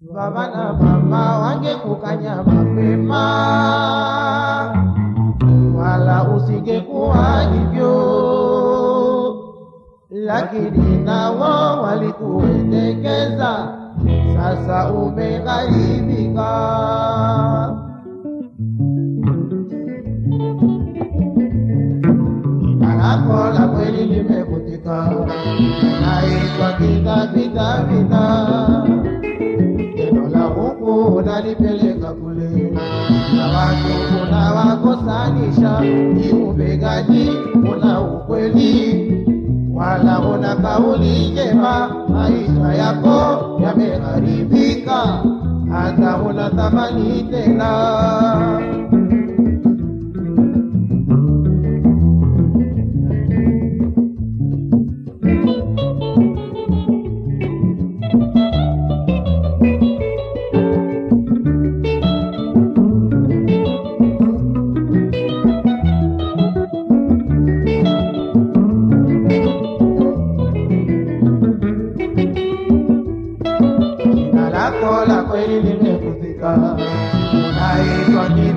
baba na mama wangekukanya mapema, wala usingekuwa hivyo, lakini nao walikuendekeza, sasa umeghaibika. Kola kweli limekutika, naitwa kita kita la Mungu kule, na watu unawakosanisha, ni ubegani, una ukweli. Wala una kauli njema, maisha yako yameharibika, hata una thamani tena.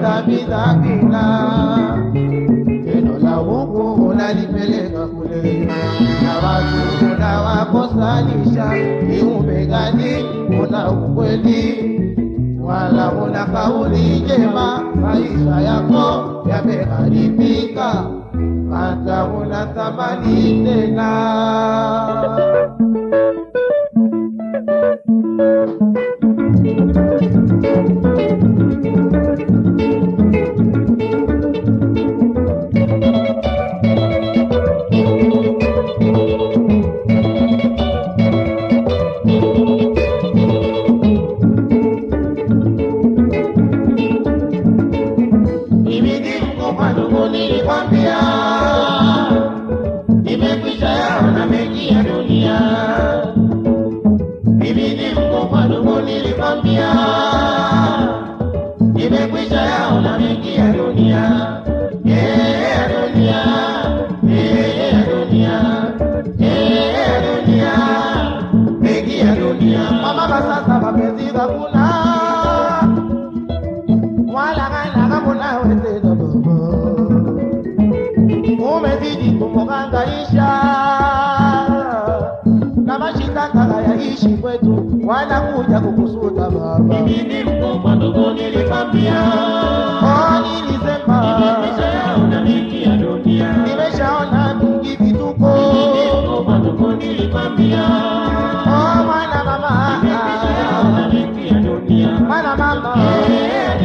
Unaitwa kidhabidhabina. Neno la Mungu unalipeleka kule, na watu unawakosanisha. Ni ubegani, una ukweli wala una kauli njema, maisha yako yameharibika, hata una thamani tena. Wetena ya dunia kumuhangaisha na mashitaka hayaishi kwetu, wanakuja kukusuta baba. Mimi ni mkubwa ndugu, nilikwambia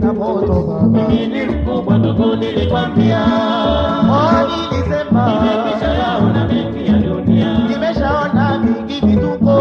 ninapotoka. Mimi ni mkubwa ndugu, nilikwambia? Nilisema nimeshayaona mingi vituko.